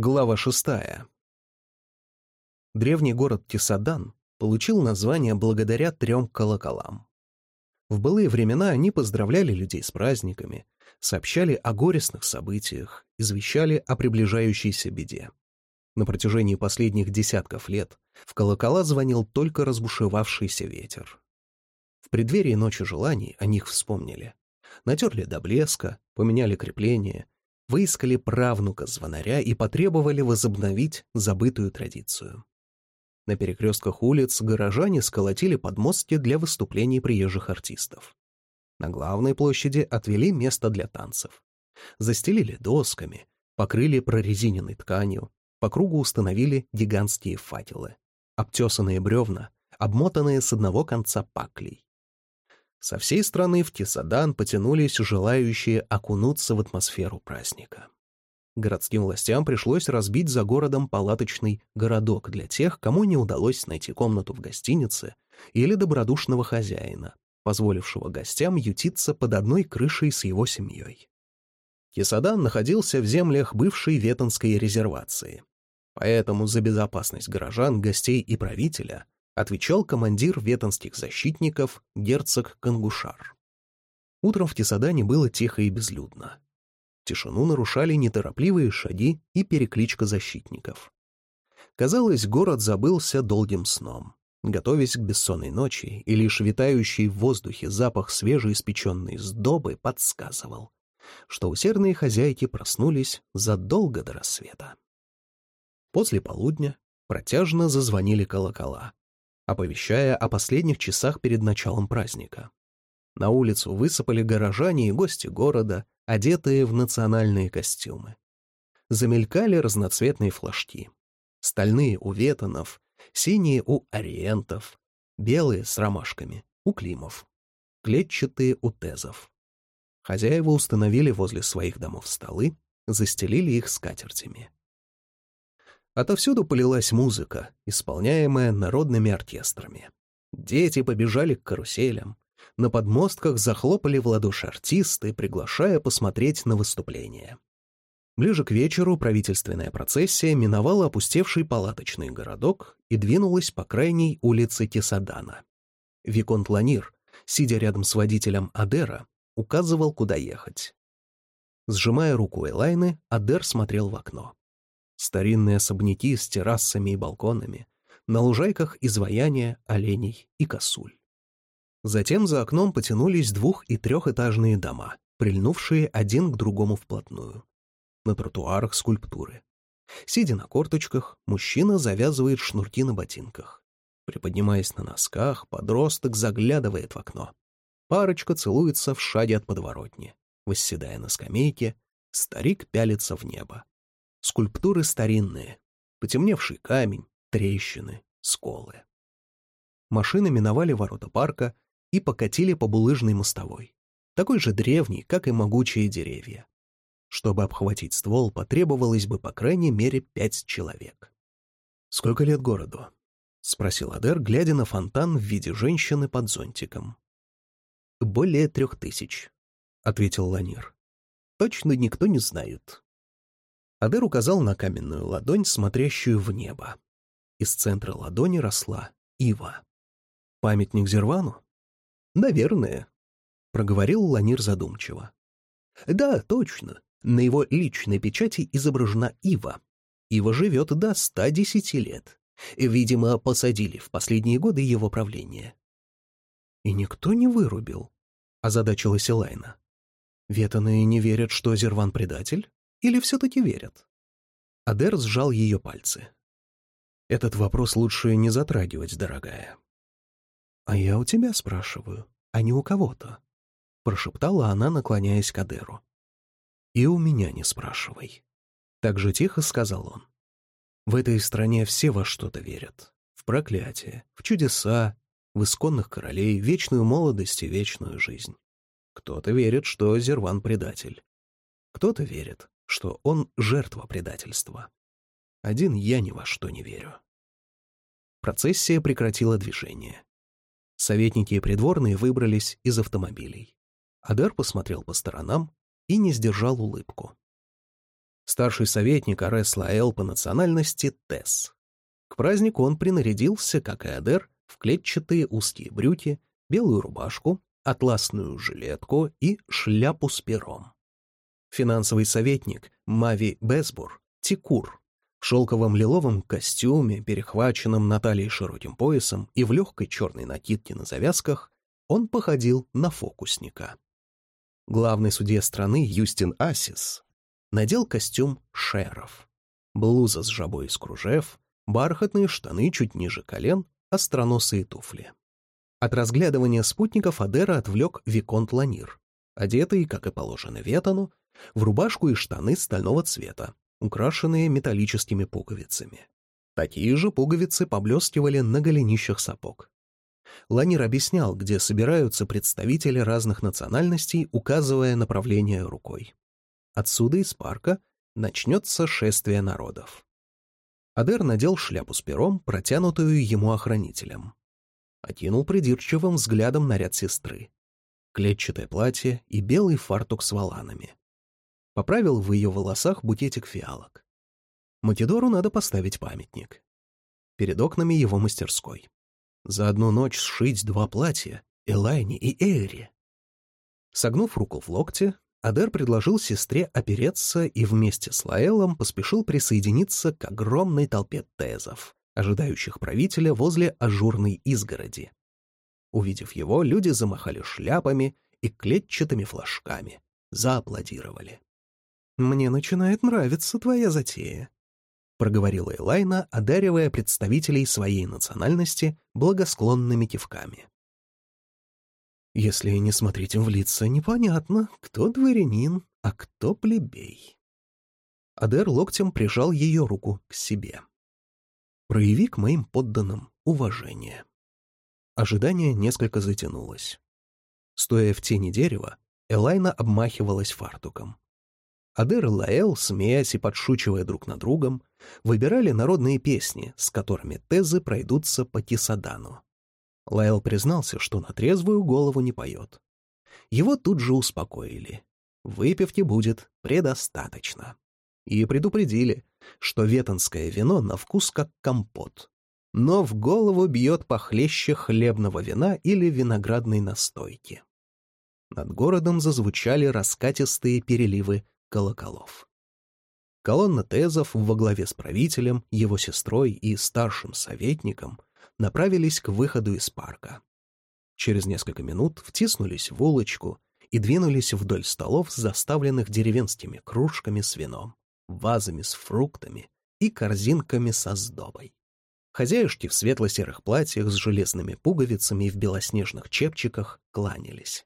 Глава шестая. Древний город Тисадан получил название благодаря трем колоколам. В былые времена они поздравляли людей с праздниками, сообщали о горестных событиях, извещали о приближающейся беде. На протяжении последних десятков лет в колокола звонил только разбушевавшийся ветер. В преддверии Ночи Желаний о них вспомнили. Натерли до блеска, поменяли крепление, выискали правнука звонаря и потребовали возобновить забытую традицию. На перекрестках улиц горожане сколотили подмостки для выступлений приезжих артистов. На главной площади отвели место для танцев. Застелили досками, покрыли прорезиненной тканью, по кругу установили гигантские факелы, обтесанные бревна, обмотанные с одного конца паклей. Со всей страны в Тисадан потянулись желающие окунуться в атмосферу праздника. Городским властям пришлось разбить за городом палаточный городок для тех, кому не удалось найти комнату в гостинице или добродушного хозяина, позволившего гостям ютиться под одной крышей с его семьей. Кисадан находился в землях бывшей Ветонской резервации. Поэтому за безопасность горожан, гостей и правителя отвечал командир ветонских защитников герцог Кангушар. Утром в Тесадане было тихо и безлюдно. Тишину нарушали неторопливые шаги и перекличка защитников. Казалось, город забылся долгим сном, готовясь к бессонной ночи, и лишь витающий в воздухе запах свежеиспеченной сдобы подсказывал, что усердные хозяйки проснулись задолго до рассвета. После полудня протяжно зазвонили колокола оповещая о последних часах перед началом праздника. На улицу высыпали горожане и гости города, одетые в национальные костюмы. Замелькали разноцветные флажки. Стальные у ветонов, синие у ориентов, белые с ромашками у климов, клетчатые у тезов. Хозяева установили возле своих домов столы, застелили их скатертями. Отовсюду полилась музыка, исполняемая народными оркестрами. Дети побежали к каруселям. На подмостках захлопали в ладоши артисты, приглашая посмотреть на выступление. Ближе к вечеру правительственная процессия миновала опустевший палаточный городок и двинулась по крайней улице Кесадана. Виконт Ланир, сидя рядом с водителем Адера, указывал, куда ехать. Сжимая руку Элайны, Адер смотрел в окно старинные особняки с террасами и балконами, на лужайках изваяния оленей и косуль. Затем за окном потянулись двух- и трехэтажные дома, прильнувшие один к другому вплотную. На тротуарах скульптуры. Сидя на корточках, мужчина завязывает шнурки на ботинках. Приподнимаясь на носках, подросток заглядывает в окно. Парочка целуется в шаге от подворотни. Восседая на скамейке, старик пялится в небо. Скульптуры старинные, потемневший камень, трещины, сколы. Машины миновали ворота парка и покатили по булыжной мостовой, такой же древний, как и могучие деревья. Чтобы обхватить ствол, потребовалось бы по крайней мере пять человек. «Сколько лет городу?» — спросил Адер, глядя на фонтан в виде женщины под зонтиком. «Более трех тысяч», — ответил Ланир. «Точно никто не знает. Адер указал на каменную ладонь, смотрящую в небо. Из центра ладони росла ива. «Памятник Зервану?» «Наверное», — проговорил Ланир задумчиво. «Да, точно. На его личной печати изображена ива. Ива живет до 110 лет. Видимо, посадили в последние годы его правления». «И никто не вырубил», — озадачилась Элайна. «Ветаны не верят, что Зерван предатель?» Или все-таки верят?» Адер сжал ее пальцы. «Этот вопрос лучше не затрагивать, дорогая». «А я у тебя спрашиваю, а не у кого-то», — прошептала она, наклоняясь к Адеру. «И у меня не спрашивай», — так же тихо сказал он. «В этой стране все во что-то верят. В проклятие, в чудеса, в исконных королей, вечную молодость и вечную жизнь. Кто-то верит, что Зерван — предатель. Кто-то верит, что он жертва предательства. Один я ни во что не верю. Процессия прекратила движение. Советники и придворные выбрались из автомобилей. Адар посмотрел по сторонам и не сдержал улыбку. Старший советник Арес Лаэл по национальности Тесс. К празднику он принарядился, как и Адер, в клетчатые узкие брюки, белую рубашку, атласную жилетку и шляпу с пером. Финансовый советник Мави Безбур, Тикур, в шелковом лиловом костюме, перехваченном на талии широким поясом и в легкой черной накидке на завязках, он походил на фокусника. Главный судья страны Юстин Асис надел костюм шеров, блуза с жабой из кружев, бархатные штаны чуть ниже колен, остроносые туфли. От разглядывания спутников Адера отвлек Виконт Ланир, одетый, как и положено Ветану, в рубашку и штаны стального цвета, украшенные металлическими пуговицами. Такие же пуговицы поблескивали на голенищах сапог. Ланир объяснял, где собираются представители разных национальностей, указывая направление рукой. Отсюда из парка начнется шествие народов. Адер надел шляпу с пером, протянутую ему охранителем. Окинул придирчивым взглядом наряд сестры. Клетчатое платье и белый фартук с воланами. Поправил в ее волосах букетик фиалок. Матидору надо поставить памятник. Перед окнами его мастерской. За одну ночь сшить два платья — Элайне и Эйри. Согнув руку в локте, Адер предложил сестре опереться и вместе с Лаэлом поспешил присоединиться к огромной толпе тезов, ожидающих правителя возле ажурной изгороди. Увидев его, люди замахали шляпами и клетчатыми флажками, зааплодировали. «Мне начинает нравиться твоя затея», — проговорила Элайна, одаривая представителей своей национальности благосклонными кивками. Если не смотреть им в лица, непонятно, кто дворянин, а кто плебей. Адер локтем прижал ее руку к себе. «Прояви к моим подданным уважение». Ожидание несколько затянулось. Стоя в тени дерева, Элайна обмахивалась фартуком. Адер и Лаэл, смеясь и подшучивая друг над другом, выбирали народные песни, с которыми тезы пройдутся по Тисадану. Лаэл признался, что на трезвую голову не поет. Его тут же успокоили. Выпивки будет предостаточно. И предупредили, что ветонское вино на вкус как компот. Но в голову бьет похлеще хлебного вина или виноградной настойки. Над городом зазвучали раскатистые переливы колоколов. Колонна тезов во главе с правителем, его сестрой и старшим советником направились к выходу из парка. Через несколько минут втиснулись в улочку и двинулись вдоль столов, заставленных деревенскими кружками с вином, вазами с фруктами и корзинками со сдобой. Хозяюшки в светло-серых платьях с железными пуговицами и в белоснежных чепчиках кланялись.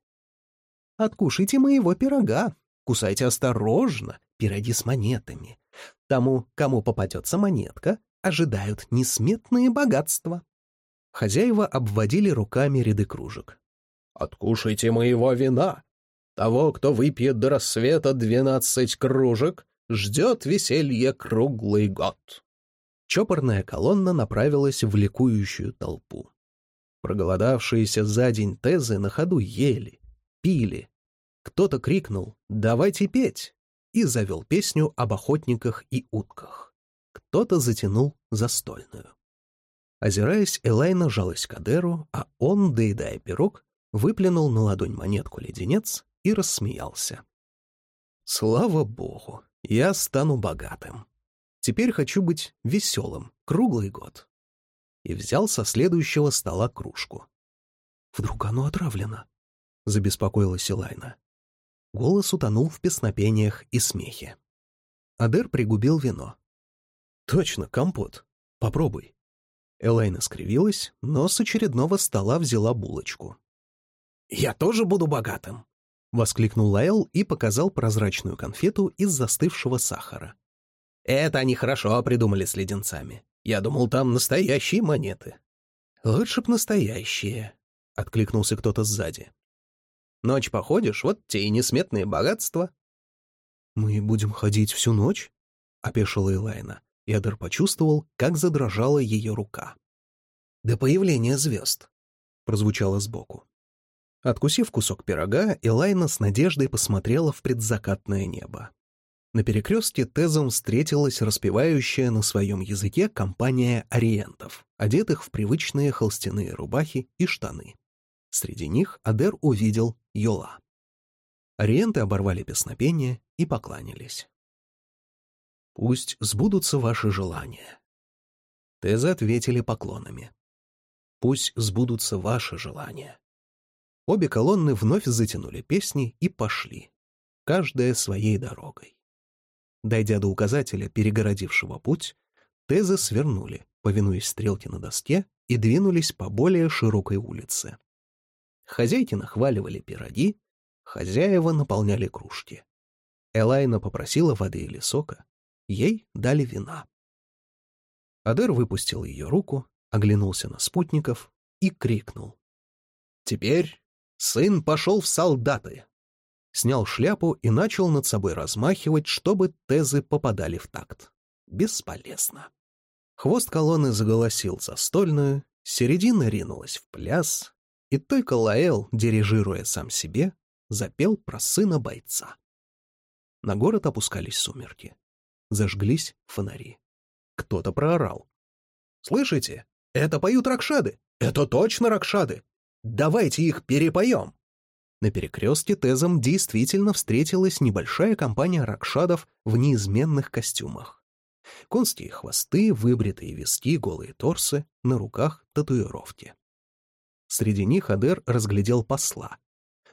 «Откушайте моего пирога», Кусайте осторожно, пироги с монетами. Тому, кому попадется монетка, ожидают несметные богатства. Хозяева обводили руками ряды кружек. «Откушайте моего вина. Того, кто выпьет до рассвета двенадцать кружек, ждет веселье круглый год». Чопорная колонна направилась в ликующую толпу. Проголодавшиеся за день тезы на ходу ели, пили, кто-то крикнул «Давайте петь!» и завел песню об охотниках и утках. Кто-то затянул застольную. Озираясь, Элайна жалась к Адеру, а он, доедая пирог, выплюнул на ладонь монетку леденец и рассмеялся. «Слава богу, я стану богатым. Теперь хочу быть веселым круглый год». И взял со следующего стола кружку. «Вдруг оно отравлено?» — забеспокоилась Элайна. Голос утонул в песнопениях и смехе. Адер пригубил вино. «Точно, компот. Попробуй». Элайна скривилась, но с очередного стола взяла булочку. «Я тоже буду богатым!» — воскликнул Лаэл и показал прозрачную конфету из застывшего сахара. «Это они хорошо придумали с леденцами. Я думал, там настоящие монеты». «Лучше б настоящие», — откликнулся кто-то сзади. Ночь походишь, вот те и несметные богатства». «Мы будем ходить всю ночь?» — опешила Элайна. И Адер почувствовал, как задрожала ее рука. «До появления звезд», — прозвучало сбоку. Откусив кусок пирога, Элайна с надеждой посмотрела в предзакатное небо. На перекрестке Тезом встретилась распевающая на своем языке компания ориентов, одетых в привычные холстяные рубахи и штаны. Среди них Адер увидел Йола. Ориенты оборвали песнопение и покланялись. «Пусть сбудутся ваши желания». Тезы ответили поклонами. «Пусть сбудутся ваши желания». Обе колонны вновь затянули песни и пошли, каждая своей дорогой. Дойдя до указателя, перегородившего путь, Тезы свернули, повинуясь стрелке на доске, и двинулись по более широкой улице. Хозяйки нахваливали пироги, хозяева наполняли кружки. Элайна попросила воды или сока, ей дали вина. Адер выпустил ее руку, оглянулся на спутников и крикнул. «Теперь сын пошел в солдаты!» снял шляпу и начал над собой размахивать, чтобы тезы попадали в такт. Бесполезно. Хвост колонны заголосил застольную, середина ринулась в пляс, и только Лаэл, дирижируя сам себе, запел про сына бойца. На город опускались сумерки. Зажглись фонари. Кто-то проорал. «Слышите? Это поют ракшады! Это точно ракшады! Давайте их перепоем!» На перекрестке Тезом действительно встретилась небольшая компания ракшадов в неизменных костюмах. Конские хвосты, выбритые виски, голые торсы, на руках татуировки. Среди них Адер разглядел посла,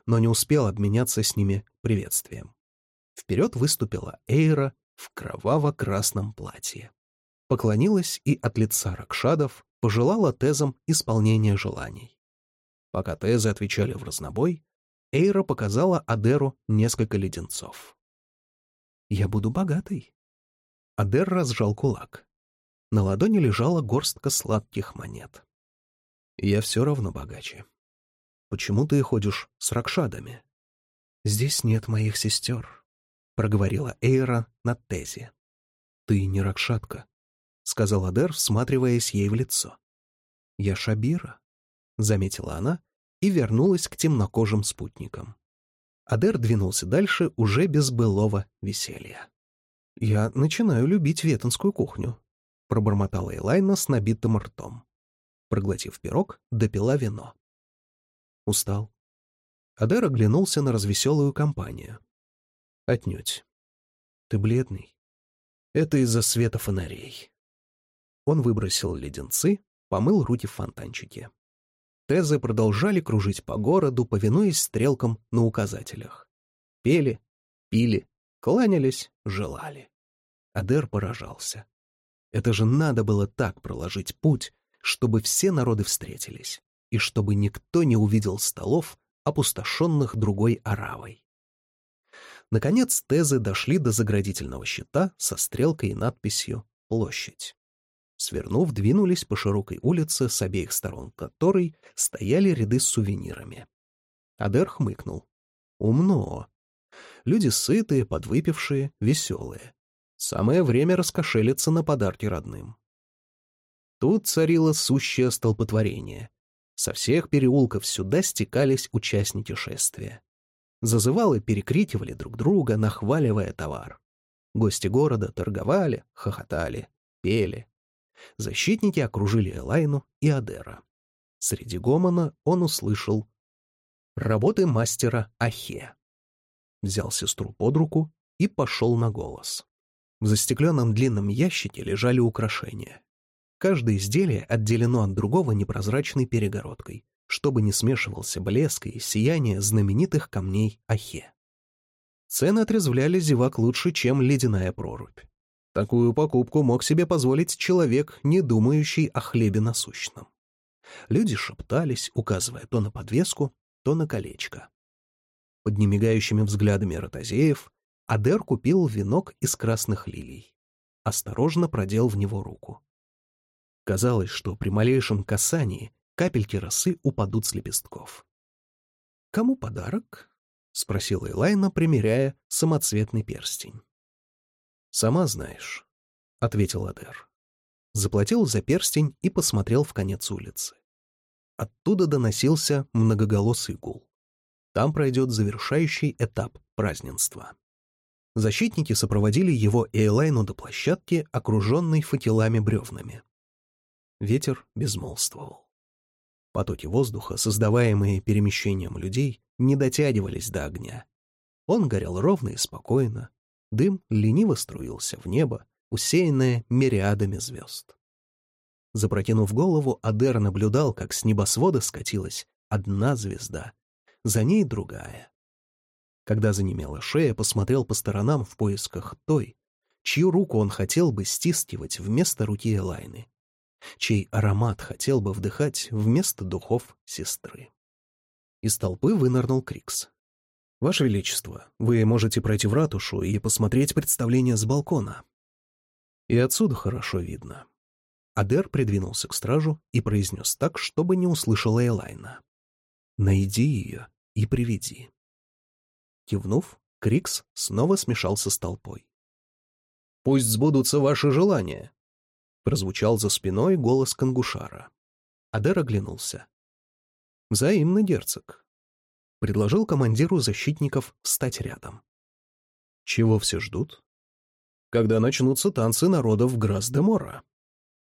но не успел обменяться с ними приветствием. Вперед выступила Эйра в кроваво-красном платье. Поклонилась и от лица Ракшадов пожелала Тезам исполнения желаний. Пока Тезы отвечали в разнобой, Эйра показала Адеру несколько леденцов. «Я буду богатой». Адер разжал кулак. На ладони лежала горстка сладких монет. «Я все равно богаче. Почему ты ходишь с ракшадами?» «Здесь нет моих сестер», — проговорила Эйра на Тезе. «Ты не ракшатка», — сказал Адер, всматриваясь ей в лицо. «Я Шабира», — заметила она и вернулась к темнокожим спутникам. Адер двинулся дальше уже без былого веселья. «Я начинаю любить ветонскую кухню», — пробормотала Элайна с набитым ртом. Проглотив пирог, допила вино. Устал. Адер оглянулся на развеселую компанию. «Отнюдь. Ты бледный. Это из-за света фонарей». Он выбросил леденцы, помыл руки в фонтанчике. Тезы продолжали кружить по городу, повинуясь стрелкам на указателях. Пели, пили, кланялись, желали. Адер поражался. Это же надо было так проложить путь, чтобы все народы встретились, и чтобы никто не увидел столов, опустошенных другой оравой. Наконец Тезы дошли до заградительного щита со стрелкой и надписью «Площадь». Свернув, двинулись по широкой улице, с обеих сторон которой стояли ряды с сувенирами. Адер хмыкнул. Умно. Люди сытые, подвыпившие, веселые. Самое время раскошелиться на подарки родным. Тут царило сущее столпотворение. Со всех переулков сюда стекались участники шествия. Зазывалы перекрикивали друг друга, нахваливая товар. Гости города торговали, хохотали, пели. Защитники окружили Элайну и Адера. Среди гомона он услышал «Работы мастера Ахе». Взял сестру под руку и пошел на голос. В застекленном длинном ящике лежали украшения. Каждое изделие отделено от другого непрозрачной перегородкой, чтобы не смешивался блеск и сияние знаменитых камней Ахе. Цены отрезвляли зевак лучше, чем ледяная прорубь. Такую покупку мог себе позволить человек, не думающий о хлебе насущном. Люди шептались, указывая то на подвеску, то на колечко. Под немигающими взглядами ротозеев Адер купил венок из красных лилий. Осторожно продел в него руку. Казалось, что при малейшем касании капельки росы упадут с лепестков. «Кому подарок?» — спросила Элайна, примеряя самоцветный перстень. «Сама знаешь», — ответил Адер. Заплатил за перстень и посмотрел в конец улицы. Оттуда доносился многоголосый гул. Там пройдет завершающий этап празднества. Защитники сопроводили его и Элайну до площадки, окруженной факелами бревнами. Ветер безмолвствовал. Потоки воздуха, создаваемые перемещением людей, не дотягивались до огня. Он горел ровно и спокойно. Дым лениво струился в небо, усеянное мириадами звезд. Запрокинув голову, Адер наблюдал, как с небосвода скатилась одна звезда, за ней другая. Когда занемела шея, посмотрел по сторонам в поисках той, чью руку он хотел бы стискивать вместо руки Элайны, чей аромат хотел бы вдыхать вместо духов сестры. Из толпы вынырнул Крикс. «Ваше Величество, вы можете пройти в ратушу и посмотреть представление с балкона. И отсюда хорошо видно». Адер придвинулся к стражу и произнес так, чтобы не услышала Элайна. «Найди ее и приведи». Кивнув, Крикс снова смешался с толпой. «Пусть сбудутся ваши желания», — прозвучал за спиной голос Кангушара. Адер оглянулся. «Взаимно, герцог», — предложил командиру защитников встать рядом. «Чего все ждут?» «Когда начнутся танцы народов Грас-де-Мора».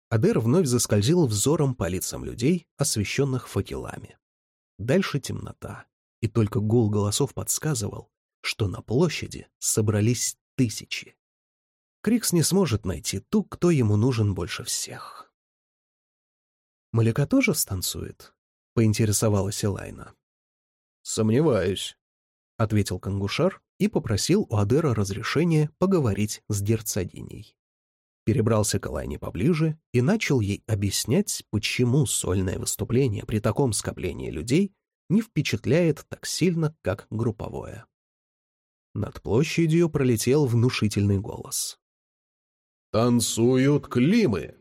Адер вновь заскользил взором по лицам людей, освещенных факелами. Дальше темнота, и только гул голосов подсказывал, что на площади собрались тысячи. Крикс не сможет найти ту, кто ему нужен больше всех. «Маляка тоже станцует?» — поинтересовалась Элайна. «Сомневаюсь», — ответил Кангушар и попросил у Адера разрешения поговорить с Дерцадиней. Перебрался к Элайне поближе и начал ей объяснять, почему сольное выступление при таком скоплении людей не впечатляет так сильно, как групповое. Над площадью пролетел внушительный голос. «Танцуют климы!»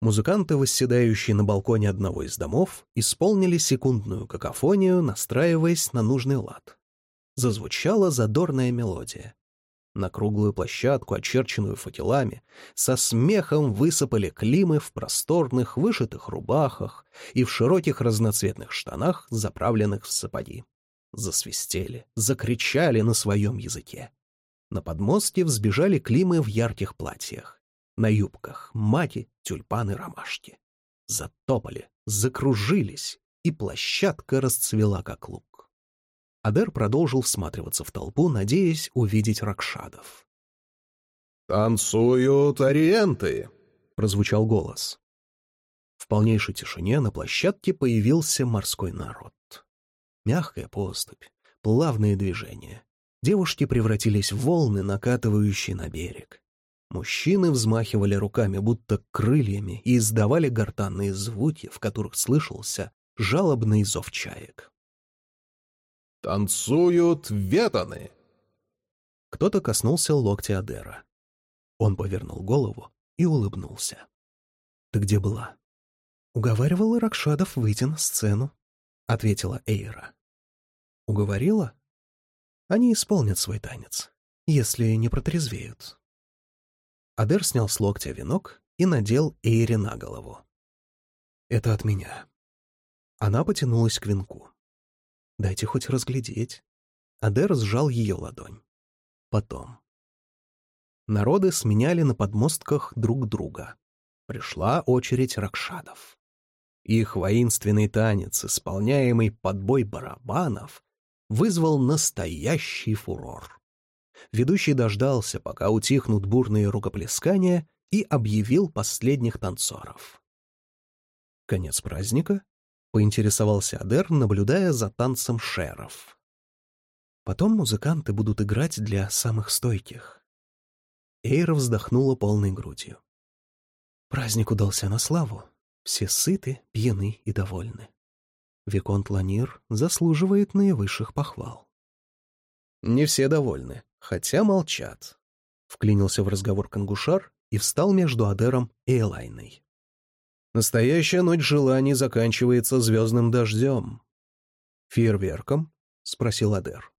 Музыканты, восседающие на балконе одного из домов, исполнили секундную какофонию, настраиваясь на нужный лад. Зазвучала задорная мелодия. На круглую площадку, очерченную факелами, со смехом высыпали климы в просторных, вышитых рубахах и в широких разноцветных штанах, заправленных в сапоги. Засвистели, закричали на своем языке. На подмостке взбежали климы в ярких платьях. На юбках мати, тюльпаны, ромашки. Затопали, закружились, и площадка расцвела как лук. Адер продолжил всматриваться в толпу, надеясь увидеть ракшадов. «Танцуют ориенты!» — прозвучал голос. В полнейшей тишине на площадке появился морской народ. Мягкая поступь, плавные движения, Девушки превратились в волны, накатывающие на берег. Мужчины взмахивали руками, будто крыльями, и издавали гортанные звуки, в которых слышался жалобный зов чаек. «Танцуют ветаны!» Кто-то коснулся локтя Адера. Он повернул голову и улыбнулся. «Ты где была?» «Уговаривала Ракшадов выйти на сцену», — ответила Эйра. «Уговорила?» Они исполнят свой танец, если не протрезвеют. Адер снял с локтя венок и надел Эйре на голову. «Это от меня». Она потянулась к венку. «Дайте хоть разглядеть». Адер сжал ее ладонь. Потом. Народы сменяли на подмостках друг друга. Пришла очередь ракшадов. Их воинственный танец, исполняемый под бой барабанов, вызвал настоящий фурор. Ведущий дождался, пока утихнут бурные рукоплескания, и объявил последних танцоров. «Конец праздника?» — поинтересовался Адер, наблюдая за танцем шеров. «Потом музыканты будут играть для самых стойких». Эйра вздохнула полной грудью. Праздник удался на славу. Все сыты, пьяны и довольны. Виконт Ланир заслуживает наивысших похвал. Не все довольны, хотя молчат. Вклинился в разговор Кангушар и встал между Адером и Элайной. Настоящая ночь желаний заканчивается звездным дождем. «Фейерверком?» — спросил Адер.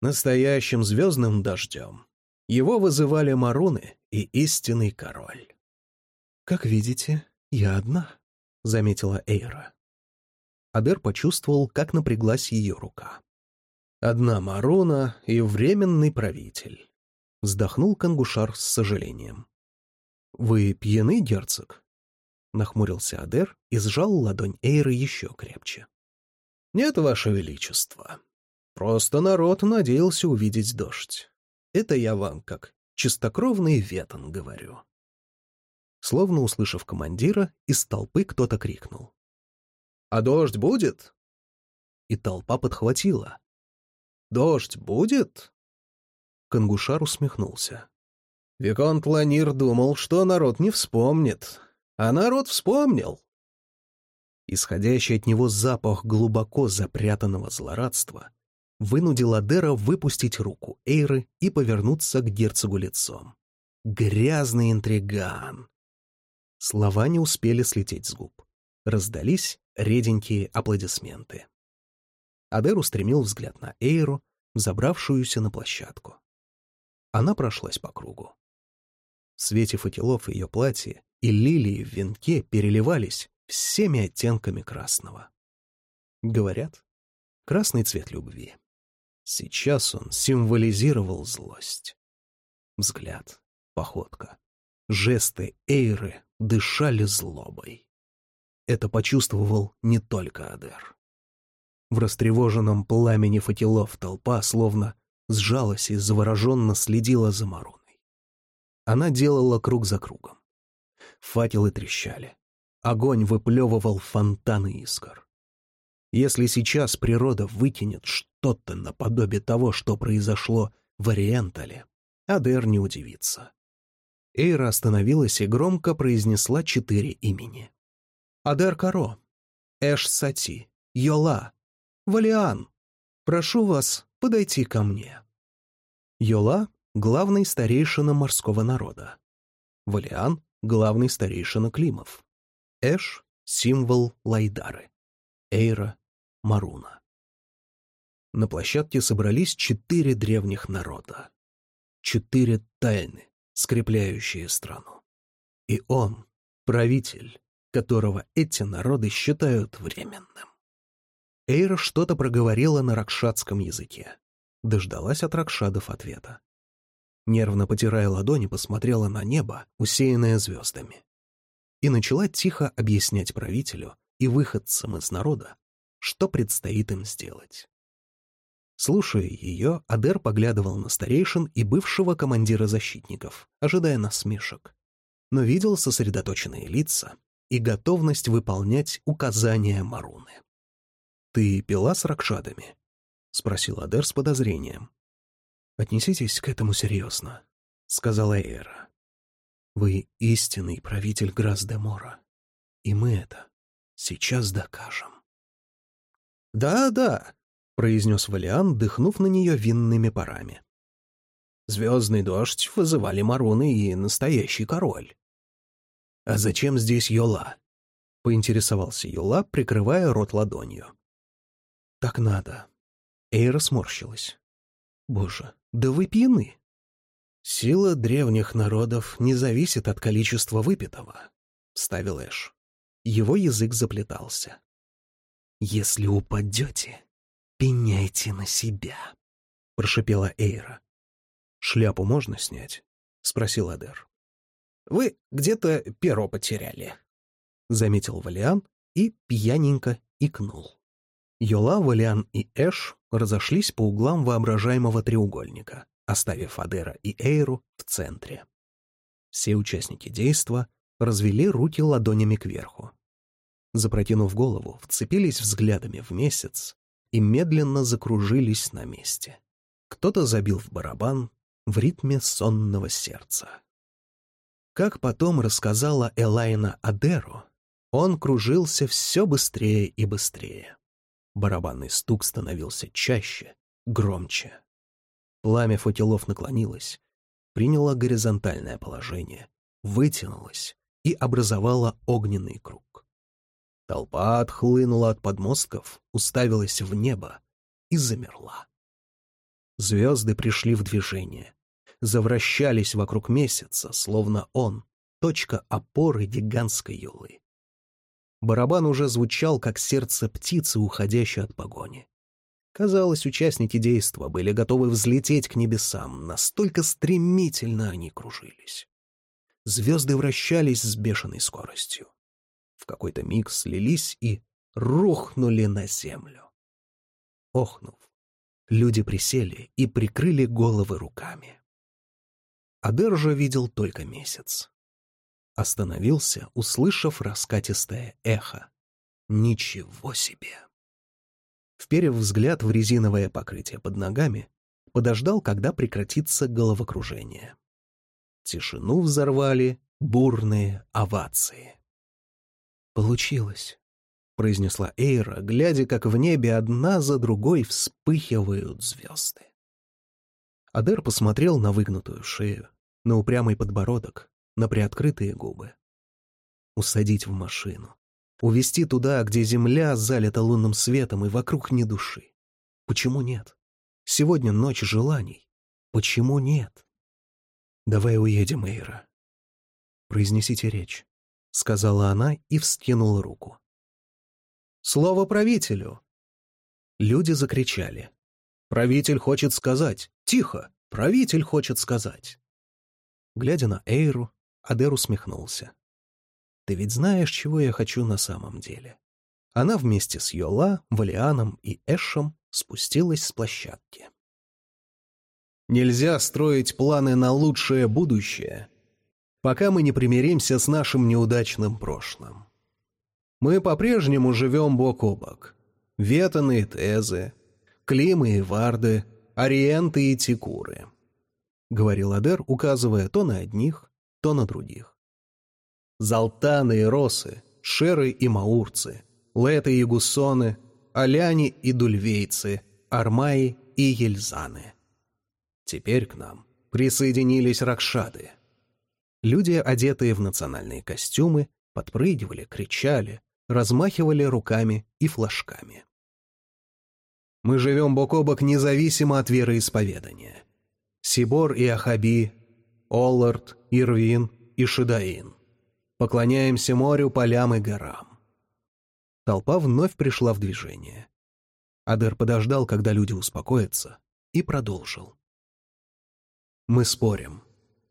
«Настоящим звездным дождем. Его вызывали Маруны и истинный король». «Как видите, я одна», — заметила Эйра. Адер почувствовал, как напряглась ее рука. Одна Марона и временный правитель. — вздохнул Кангушар с сожалением. «Вы пьяны, герцог?» — нахмурился Адер и сжал ладонь Эйры еще крепче. «Нет, ваше величество. Просто народ надеялся увидеть дождь. Это я вам как чистокровный ветон говорю». Словно услышав командира, из толпы кто-то крикнул. «А дождь будет?» И толпа подхватила. «Дождь будет?» Кангушар усмехнулся. Виконт Ланир думал, что народ не вспомнит. А народ вспомнил. Исходящий от него запах глубоко запрятанного злорадства вынудил Адера выпустить руку Эйры и повернуться к герцогу лицом. «Грязный интриган!» Слова не успели слететь с губ. Раздались реденькие аплодисменты. Адер устремил взгляд на Эйру, забравшуюся на площадку. Она прошлась по кругу. В свете факелов ее платье и лилии в венке переливались всеми оттенками красного. Говорят, красный цвет любви. Сейчас он символизировал злость. Взгляд, походка, жесты Эйры дышали злобой. Это почувствовал не только Адер. В растревоженном пламени факелов толпа словно сжалась и завороженно следила за Маруной. Она делала круг за кругом. Факелы трещали. Огонь выплевывал фонтаны искр. Если сейчас природа выкинет что-то наподобие того, что произошло в Ориентале, Адер не удивится. Эйра остановилась и громко произнесла четыре имени. Адер Каро, Эш Сати, Йола, Валиан, прошу вас подойти ко мне. Йола — главный старейшина морского народа. Валиан — главный старейшина Климов. Эш — символ Лайдары. Эйра — Маруна. На площадке собрались четыре древних народа. Четыре тайны, скрепляющие страну. И он — правитель, которого эти народы считают временным. Эйра что-то проговорила на ракшатском языке дождалась от Ракшадов ответа. Нервно потирая ладони, посмотрела на небо, усеянное звездами. И начала тихо объяснять правителю и выходцам из народа, что предстоит им сделать. Слушая ее, Адер поглядывал на старейшин и бывшего командира защитников, ожидая насмешек, но видел сосредоточенные лица и готовность выполнять указания Маруны. «Ты пила с Ракшадами?» — спросил Адер с подозрением. «Отнеситесь к этому серьезно», — сказала Эйра. «Вы истинный правитель Грас-де-Мора, и мы это сейчас докажем». «Да-да», — произнес Валиан, дыхнув на нее винными парами. «Звездный дождь вызывали Маруны и настоящий король». «А зачем здесь Йола?» — поинтересовался Йола, прикрывая рот ладонью. «Так надо», Эйра сморщилась. «Боже, да вы пьяны!» «Сила древних народов не зависит от количества выпитого», — вставил Эш. Его язык заплетался. «Если упадете, пеняйте на себя», — прошипела Эйра. «Шляпу можно снять?» — спросил Адер. «Вы где-то перо потеряли», — заметил Валиан и пьяненько икнул. Йола, Валиан и Эш разошлись по углам воображаемого треугольника, оставив Адера и Эйру в центре. Все участники действа развели руки ладонями кверху. Запрокинув голову, вцепились взглядами в месяц и медленно закружились на месте. Кто-то забил в барабан в ритме сонного сердца. Как потом рассказала Элайна Адеру, он кружился все быстрее и быстрее. Барабанный стук становился чаще, громче. Пламя факелов наклонилось, приняло горизонтальное положение, вытянулось и образовало огненный круг. Толпа отхлынула от подмостков, уставилась в небо и замерла. Звезды пришли в движение, завращались вокруг месяца, словно он — точка опоры гигантской юлы. Барабан уже звучал, как сердце птицы, уходящей от погони. Казалось, участники действа были готовы взлететь к небесам, настолько стремительно они кружились. Звезды вращались с бешеной скоростью. В какой-то миг слились и рухнули на землю. Охнув, люди присели и прикрыли головы руками. Адер же видел только месяц. Остановился, услышав раскатистое эхо. Ничего себе! Вперев взгляд в резиновое покрытие под ногами, подождал, когда прекратится головокружение. Тишину взорвали бурные овации. «Получилось», — произнесла Эйра, глядя, как в небе одна за другой вспыхивают звезды. Адер посмотрел на выгнутую шею, на упрямый подбородок, на приоткрытые губы. Усадить в машину. Увести туда, где земля залита лунным светом и вокруг ни души. Почему нет? Сегодня ночь желаний. Почему нет? «Давай уедем, Эйра». «Произнесите речь», — сказала она и вскинула руку. «Слово правителю!» Люди закричали. «Правитель хочет сказать! Тихо! Правитель хочет сказать!» Глядя на Эйру, Адер усмехнулся. «Ты ведь знаешь, чего я хочу на самом деле?» Она вместе с Йола, Валианом и Эшем спустилась с площадки. Нельзя строить планы на лучшее будущее, пока мы не примиримся с нашим неудачным прошлым. Мы по-прежнему живем бок о бок. Ветаны и Тезы, Климы и Варды, Ориенты и Тикуры —— говорил Адер, указывая то на одних, то на других. Залтаны и Росы, Шеры и Маурцы, Леты и Гуссоны, Аляне и Дульвейцы, Армаи и Ельзаны. Теперь к нам присоединились Ракшады. Люди, одетые в национальные костюмы, подпрыгивали, кричали, размахивали руками и флажками. Мы живем бок о бок независимо от вероисповедания. Сибор и Ахаби, Оллард, Ирвин и Шидаин. Поклоняемся морю, полям и горам. Толпа вновь пришла в движение. Адер подождал, когда люди успокоятся, и продолжил. Мы спорим,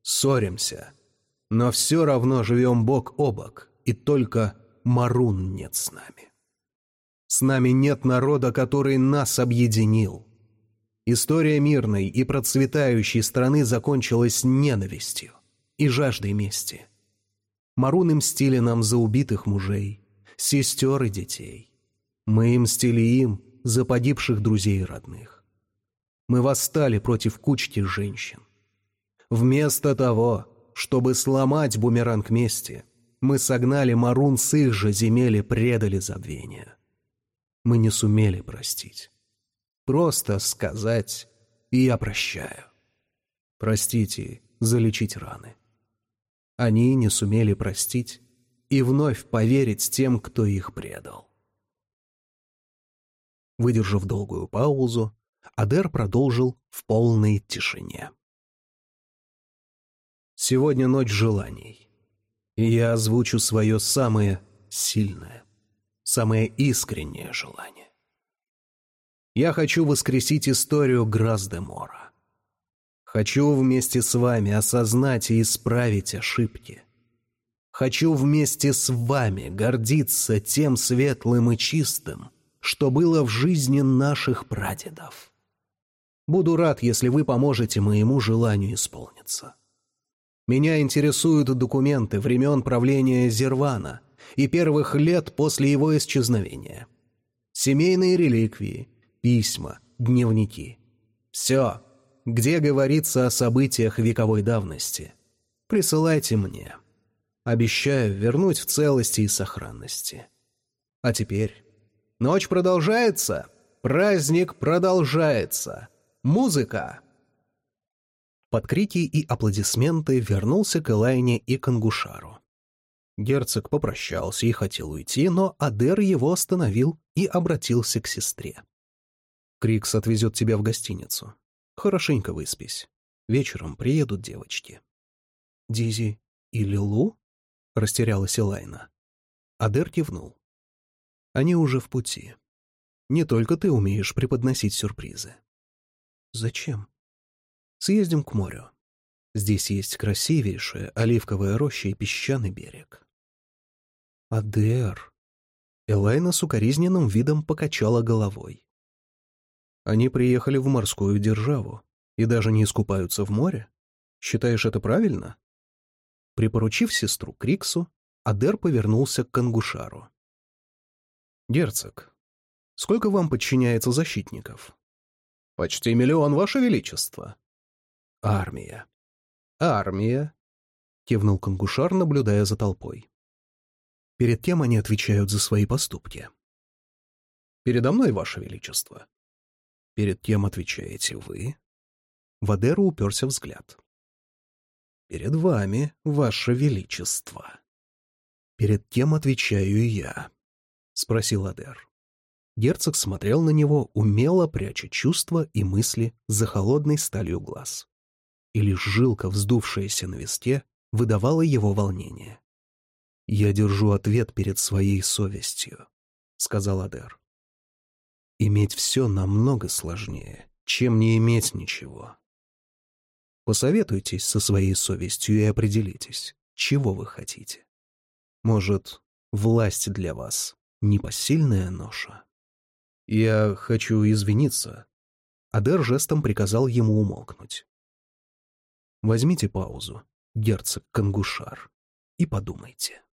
ссоримся, но все равно живем бок о бок, и только Марун нет с нами. С нами нет народа, который нас объединил — История мирной и процветающей страны закончилась ненавистью и жаждой мести. Маруны мстили нам за убитых мужей, сестер и детей. Мы мстили им за погибших друзей и родных. Мы восстали против кучки женщин. Вместо того, чтобы сломать бумеранг мести, мы согнали Марун с их же земель и предали забвение. Мы не сумели простить. Просто сказать «я прощаю». Простите, залечить раны. Они не сумели простить и вновь поверить тем, кто их предал. Выдержав долгую паузу, Адер продолжил в полной тишине. «Сегодня ночь желаний, и я озвучу свое самое сильное, самое искреннее желание. Я хочу воскресить историю Граздемора. Хочу вместе с вами осознать и исправить ошибки. Хочу вместе с вами гордиться тем светлым и чистым, что было в жизни наших прадедов. Буду рад, если вы поможете моему желанию исполниться. Меня интересуют документы времен правления Зервана и первых лет после его исчезновения. Семейные реликвии, письма, дневники. Все, где говорится о событиях вековой давности. Присылайте мне. Обещаю вернуть в целости и сохранности. А теперь... Ночь продолжается, праздник продолжается. Музыка! Под крики и аплодисменты вернулся к Элайне и Кангушару. Герцог попрощался и хотел уйти, но Адер его остановил и обратился к сестре. Крикс отвезет тебя в гостиницу. Хорошенько выспись. Вечером приедут девочки. Дизи и Лилу? Растерялась Элайна. Адер кивнул. Они уже в пути. Не только ты умеешь преподносить сюрпризы. Зачем? Съездим к морю. Здесь есть красивейшая оливковая роща и песчаный берег. Адер. Элайна с укоризненным видом покачала головой. Они приехали в морскую державу и даже не искупаются в море? Считаешь это правильно? Припоручив сестру Криксу, Адер повернулся к Кангушару. «Герцог, сколько вам подчиняется защитников?» «Почти миллион, Ваше Величество». «Армия». «Армия», — кивнул Кангушар, наблюдая за толпой. «Перед кем они отвечают за свои поступки?» «Передо мной, Ваше Величество». «Перед кем отвечаете вы?» В Адеру уперся взгляд. «Перед вами, Ваше Величество». «Перед кем отвечаю я?» — спросил Адер. Герцог смотрел на него, умело пряча чувства и мысли за холодной сталью глаз. И лишь жилка, вздувшаяся на виске, выдавала его волнение. «Я держу ответ перед своей совестью», — сказал Адер. «Иметь все намного сложнее, чем не иметь ничего. Посоветуйтесь со своей совестью и определитесь, чего вы хотите. Может, власть для вас — непосильная ноша? Я хочу извиниться. Адер жестом приказал ему умолкнуть. Возьмите паузу, герцог Кангушар, и подумайте.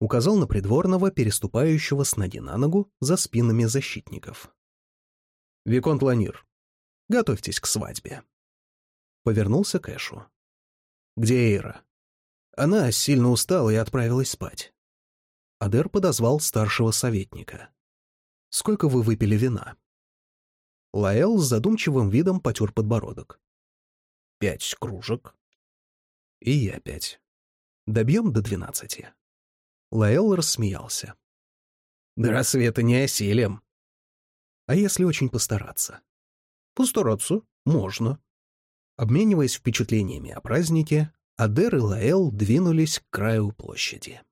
Указал на придворного, переступающего с ноги на ногу за спинами защитников. «Виконт Ланир, готовьтесь к свадьбе». Повернулся к Эшу. «Где Эйра?» Она сильно устала и отправилась спать. Адер подозвал старшего советника. «Сколько вы выпили вина?» Лаэл с задумчивым видом потер подбородок. «Пять кружек». «И я пять. Добьем до двенадцати». Лаэл рассмеялся. «До рассвета не осилим». «А если очень постараться?» «Постараться можно». Обмениваясь впечатлениями о празднике, Адер и Лаэл двинулись к краю площади.